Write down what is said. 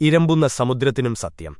ഇരമ്പുന്ന സമുദ്രത്തിനും സത്യം